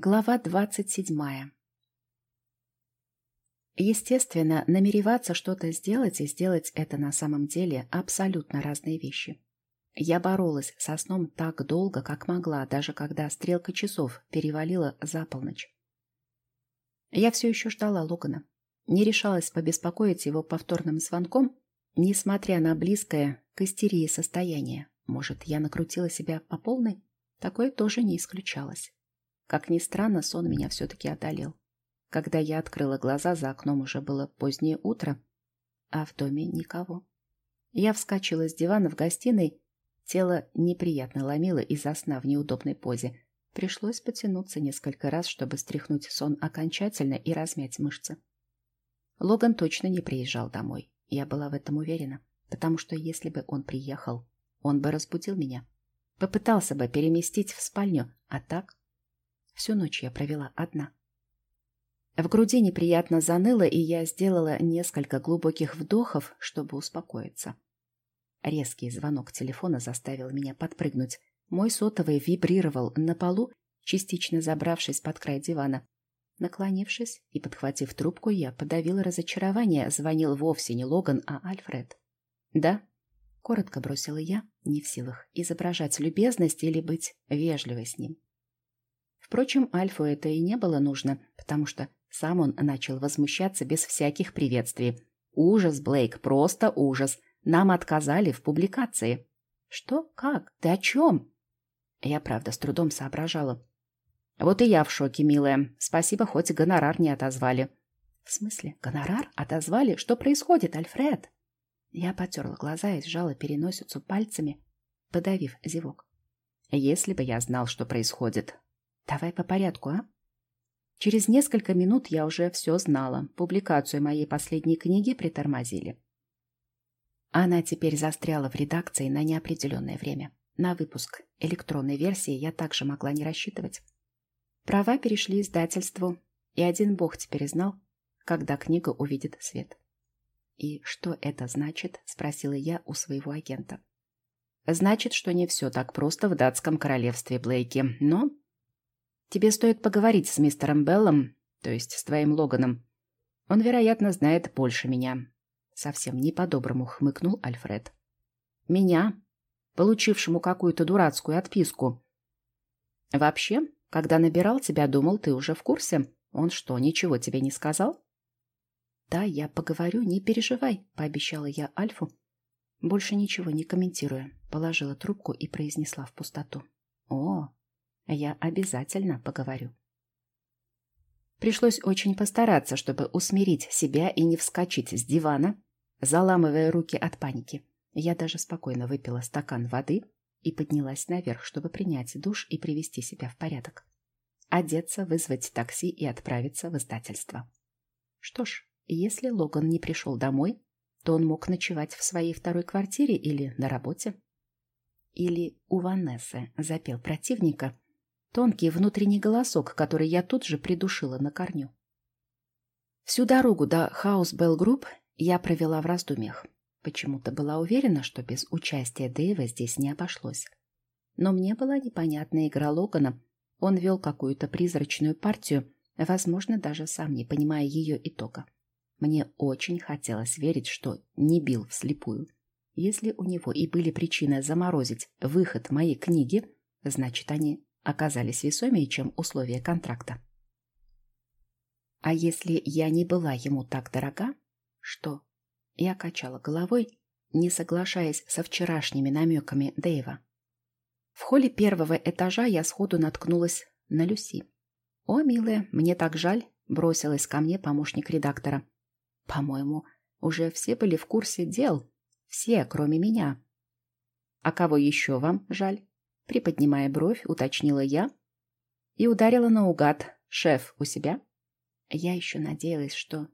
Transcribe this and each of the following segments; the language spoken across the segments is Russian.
Глава двадцать седьмая Естественно, намереваться что-то сделать и сделать это на самом деле абсолютно разные вещи. Я боролась со сном так долго, как могла, даже когда стрелка часов перевалила за полночь. Я все еще ждала Логана. Не решалась побеспокоить его повторным звонком, несмотря на близкое к истерии состояние. Может, я накрутила себя по полной? Такое тоже не исключалось. Как ни странно, сон меня все-таки одолел. Когда я открыла глаза, за окном уже было позднее утро, а в доме никого. Я вскочила с дивана в гостиной, тело неприятно ломило из-за сна в неудобной позе. Пришлось потянуться несколько раз, чтобы стряхнуть сон окончательно и размять мышцы. Логан точно не приезжал домой. Я была в этом уверена, потому что если бы он приехал, он бы разбудил меня. Попытался бы переместить в спальню, а так Всю ночь я провела одна. В груди неприятно заныло, и я сделала несколько глубоких вдохов, чтобы успокоиться. Резкий звонок телефона заставил меня подпрыгнуть. Мой сотовый вибрировал на полу, частично забравшись под край дивана. Наклонившись и подхватив трубку, я подавила разочарование. Звонил вовсе не Логан, а Альфред. «Да?» — коротко бросила я, не в силах изображать любезность или быть вежливой с ним. Впрочем, Альфу это и не было нужно, потому что сам он начал возмущаться без всяких приветствий. «Ужас, Блейк, просто ужас. Нам отказали в публикации». «Что? Как? Ты о чем?» Я, правда, с трудом соображала. «Вот и я в шоке, милая. Спасибо, хоть гонорар не отозвали». «В смысле? Гонорар? Отозвали? Что происходит, Альфред?» Я потерла глаза и сжала переносицу пальцами, подавив зевок. «Если бы я знал, что происходит, Давай по порядку, а? Через несколько минут я уже все знала. Публикацию моей последней книги притормозили. Она теперь застряла в редакции на неопределенное время. На выпуск электронной версии я также могла не рассчитывать. Права перешли издательству, и один бог теперь знал, когда книга увидит свет. «И что это значит?» — спросила я у своего агента. «Значит, что не все так просто в датском королевстве, Блейки, но Тебе стоит поговорить с мистером Беллом, то есть с твоим Логаном. Он, вероятно, знает больше меня. Совсем не по-доброму хмыкнул Альфред. Меня, получившему какую-то дурацкую отписку. Вообще, когда набирал тебя, думал, ты уже в курсе. Он что, ничего тебе не сказал? Да, я поговорю, не переживай, пообещала я Альфу. Больше ничего не комментируя, положила трубку и произнесла в пустоту. О, я обязательно поговорю. Пришлось очень постараться, чтобы усмирить себя и не вскочить с дивана, заламывая руки от паники. Я даже спокойно выпила стакан воды и поднялась наверх, чтобы принять душ и привести себя в порядок. Одеться, вызвать такси и отправиться в издательство. Что ж, если Логан не пришел домой, то он мог ночевать в своей второй квартире или на работе. Или у Ванессы запел противника, Тонкий внутренний голосок, который я тут же придушила на корню. Всю дорогу до Хаус Белл Групп я провела в раздумьях. Почему-то была уверена, что без участия Дэйва здесь не обошлось. Но мне была непонятна игра Логана. Он вел какую-то призрачную партию, возможно, даже сам не понимая ее итога. Мне очень хотелось верить, что не бил вслепую. Если у него и были причины заморозить выход моей книги, значит, они оказались весомее, чем условия контракта. А если я не была ему так дорога? Что? Я качала головой, не соглашаясь со вчерашними намеками Дэйва. В холле первого этажа я сходу наткнулась на Люси. «О, милая, мне так жаль», — бросилась ко мне помощник редактора. «По-моему, уже все были в курсе дел. Все, кроме меня». «А кого еще вам жаль?» Приподнимая бровь, уточнила я и ударила наугад. «Шеф у себя?» Я еще надеялась, что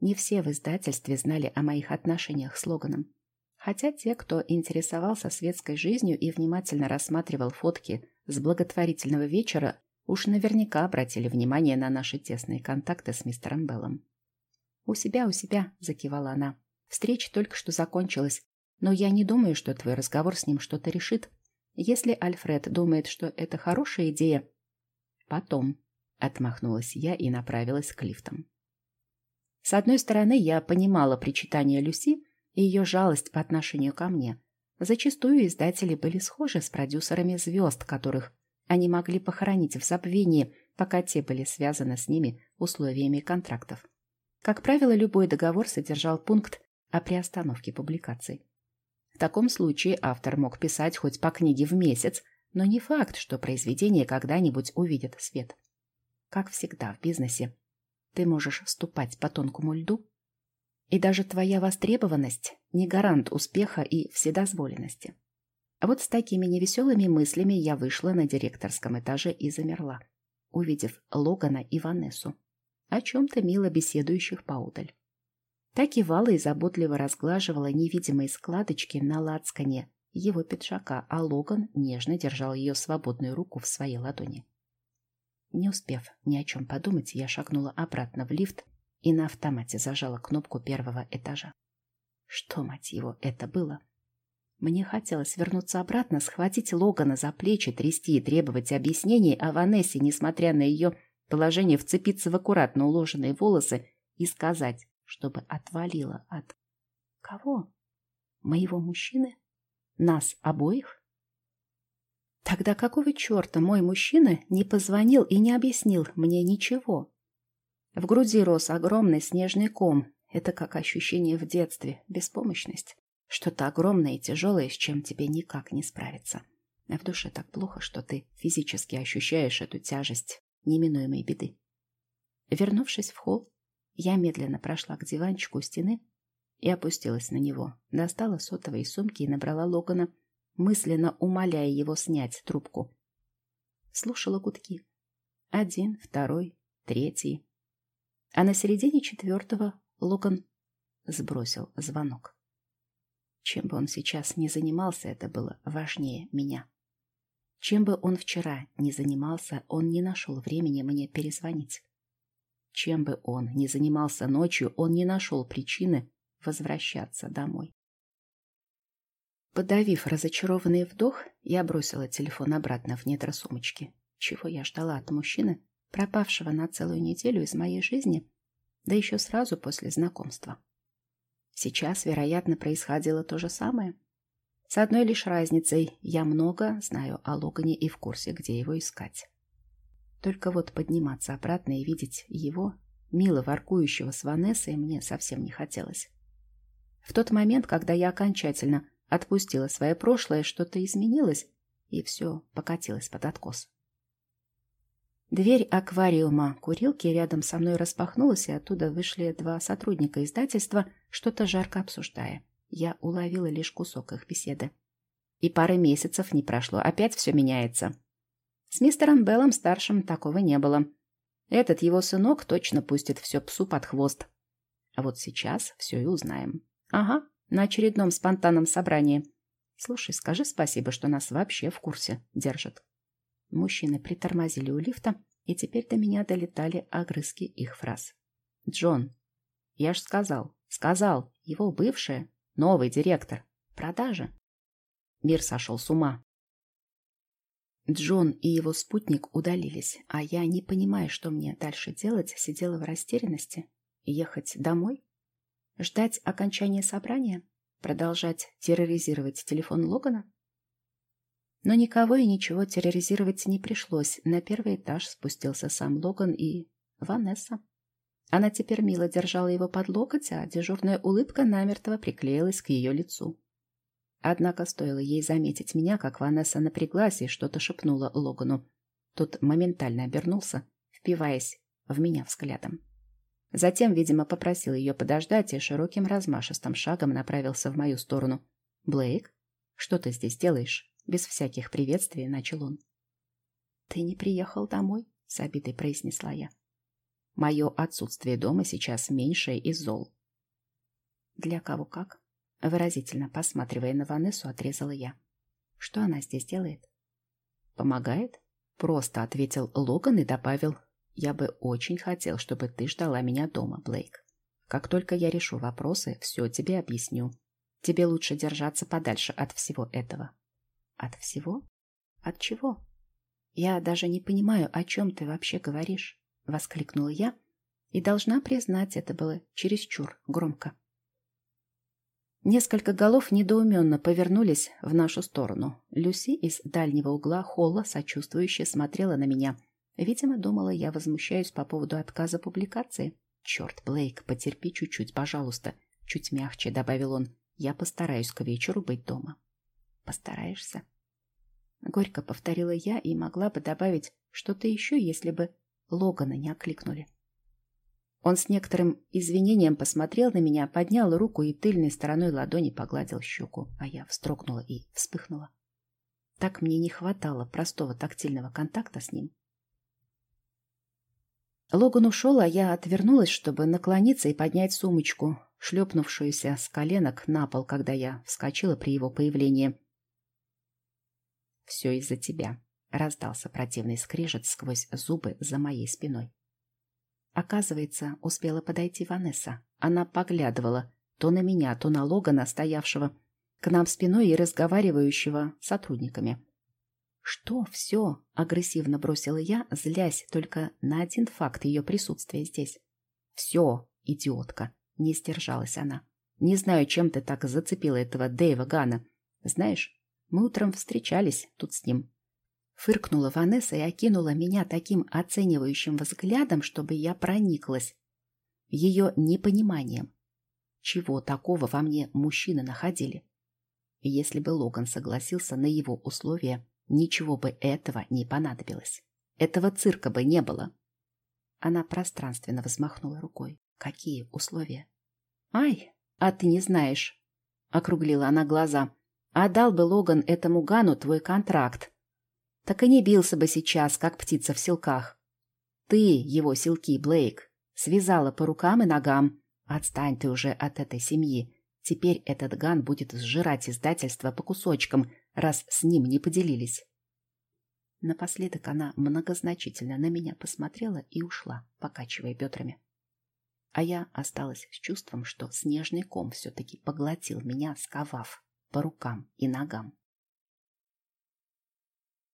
не все в издательстве знали о моих отношениях с Логаном. Хотя те, кто интересовался светской жизнью и внимательно рассматривал фотки с благотворительного вечера, уж наверняка обратили внимание на наши тесные контакты с мистером Беллом. «У себя, у себя», — закивала она. «Встреча только что закончилась, но я не думаю, что твой разговор с ним что-то решит. Если Альфред думает, что это хорошая идея, потом. Отмахнулась я и направилась к лифтам. С одной стороны, я понимала причитание Люси и ее жалость по отношению ко мне. Зачастую издатели были схожи с продюсерами звезд, которых они могли похоронить в забвении, пока те были связаны с ними условиями контрактов. Как правило, любой договор содержал пункт о приостановке публикаций. В таком случае автор мог писать хоть по книге в месяц, но не факт, что произведение когда-нибудь увидит свет. Как всегда в бизнесе, ты можешь ступать по тонкому льду, и даже твоя востребованность не гарант успеха и вседозволенности. А вот с такими невеселыми мыслями я вышла на директорском этаже и замерла, увидев Логана и Ванессу, о чем-то мило беседующих поодаль. Та кивала и заботливо разглаживала невидимые складочки на лацкане его пиджака, а Логан нежно держал ее свободную руку в своей ладони. Не успев ни о чем подумать, я шагнула обратно в лифт и на автомате зажала кнопку первого этажа. Что, мать его, это было? Мне хотелось вернуться обратно, схватить Логана за плечи, трясти и требовать объяснений, а Ванессе, несмотря на ее положение, вцепиться в аккуратно уложенные волосы и сказать, чтобы отвалила от... Кого? Моего мужчины? Нас обоих? Тогда какого черта мой мужчина не позвонил и не объяснил мне ничего? В груди рос огромный снежный ком. Это как ощущение в детстве, беспомощность. Что-то огромное и тяжелое, с чем тебе никак не справиться. А в душе так плохо, что ты физически ощущаешь эту тяжесть неминуемой беды. Вернувшись в холл, я медленно прошла к диванчику у стены и опустилась на него, достала сотовые сумки и набрала Логана мысленно умоляя его снять трубку. Слушала гудки. Один, второй, третий. А на середине четвертого Логан сбросил звонок. Чем бы он сейчас ни занимался, это было важнее меня. Чем бы он вчера ни занимался, он не нашел времени мне перезвонить. Чем бы он ни занимался ночью, он не нашел причины возвращаться домой. Подавив разочарованный вдох, я бросила телефон обратно в недра сумочки. Чего я ждала от мужчины, пропавшего на целую неделю из моей жизни, да еще сразу после знакомства. Сейчас, вероятно, происходило то же самое. С одной лишь разницей, я много знаю о Логане и в курсе, где его искать. Только вот подниматься обратно и видеть его, мило воркующего с Ванессой, мне совсем не хотелось. В тот момент, когда я окончательно Отпустила свое прошлое, что-то изменилось, и все покатилось под откос. Дверь аквариума курилки рядом со мной распахнулась, и оттуда вышли два сотрудника издательства, что-то жарко обсуждая. Я уловила лишь кусок их беседы. И пары месяцев не прошло, опять все меняется. С мистером Беллом-старшим такого не было. Этот его сынок точно пустит все псу под хвост. А вот сейчас все и узнаем. Ага, на очередном спонтанном собрании. Слушай, скажи спасибо, что нас вообще в курсе держат. Мужчины притормозили у лифта, и теперь до меня долетали огрызки их фраз. Джон, я ж сказал, сказал, его бывшая, новый директор, продажа. Мир сошел с ума. Джон и его спутник удалились, а я, не понимая, что мне дальше делать, сидела в растерянности. Ехать домой? Ждать окончания собрания? Продолжать терроризировать телефон Логана? Но никого и ничего терроризировать не пришлось. На первый этаж спустился сам Логан и Ванесса. Она теперь мило держала его под локоть, а дежурная улыбка намертво приклеилась к ее лицу. Однако стоило ей заметить меня, как Ванесса напряглась и что-то шепнула Логану. Тот моментально обернулся, впиваясь в меня взглядом. Затем, видимо, попросил ее подождать и широким размашистым шагом направился в мою сторону. «Блейк, что ты здесь делаешь?» Без всяких приветствий начал он. «Ты не приехал домой?» — с обидой произнесла я. «Мое отсутствие дома сейчас меньшее из зол». «Для кого как?» — выразительно посматривая на Ванессу, отрезала я. «Что она здесь делает?» «Помогает?» — просто ответил Логан и добавил я бы очень хотел, чтобы ты ждала меня дома, Блейк. Как только я решу вопросы, все тебе объясню. Тебе лучше держаться подальше от всего этого. От всего? От чего? «Я даже не понимаю, о чем ты вообще говоришь», — воскликнула я, и должна признать, это было чересчур громко. Несколько голов недоуменно повернулись в нашу сторону. Люси из дальнего угла холла сочувствующе смотрела на меня. Видимо, думала, я возмущаюсь по поводу отказа публикации. «Черт, Блейк, потерпи чуть-чуть, пожалуйста», — чуть мягче добавил он. «Я постараюсь к вечеру быть дома». «Постараешься?» Горько повторила я и могла бы добавить что-то еще, если бы Логана не окликнули. Он с некоторым извинением посмотрел на меня, поднял руку и тыльной стороной ладони погладил щеку, а я встрогнула и вспыхнула. Так мне не хватало простого тактильного контакта с ним. Логан ушел, а я отвернулась, чтобы наклониться и поднять сумочку, шлепнувшуюся с коленок на пол, когда я вскочила при его появлении. «Все из-за тебя», — раздался противный скрежет сквозь зубы за моей спиной. Оказывается, успела подойти Ванесса. Она поглядывала то на меня, то на Логана, стоявшего к нам спиной и разговаривающего с сотрудниками. «Что все?» — агрессивно бросила я, злясь только на один факт ее присутствия здесь. «Все, идиотка!» — не сдержалась она. «Не знаю, чем ты так зацепила этого Дэйва Гана. Знаешь, мы утром встречались тут с ним. Фыркнула Ванесса и окинула меня таким оценивающим взглядом, чтобы я прониклась ее непониманием. Чего такого во мне мужчины находили? Если бы Логан согласился на его условия, ничего бы этого не понадобилось. Этого цирка бы не было. Она пространственно взмахнула рукой. Какие условия? «Ай, а ты не знаешь!» — округлила она глаза. «А дал бы Логан этому Гану твой контракт, так и не бился бы сейчас, как птица в селках. Ты, его селки, Блейк, связала по рукам и ногам. Отстань ты уже от этой семьи. Теперь этот Ган будет сжирать издательство по кусочкам, раз с ним не поделились. Напоследок она многозначительно на меня посмотрела и ушла, покачивая бедрами. А я осталась с чувством, что снежный ком все-таки поглотил меня, сковав по рукам и ногам.